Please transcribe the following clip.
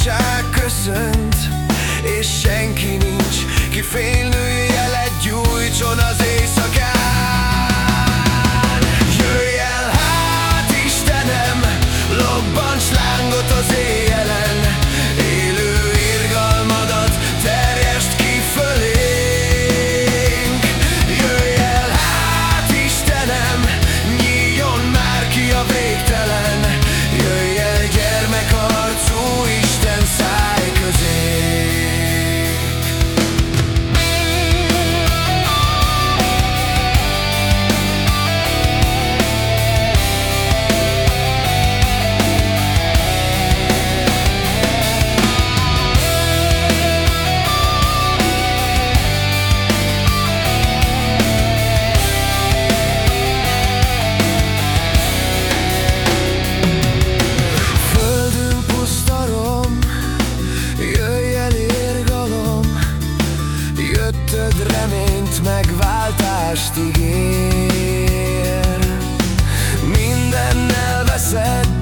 igazság köszönt, és senki nincs, ki félnő út megváltást ígér. Mindennel veszett,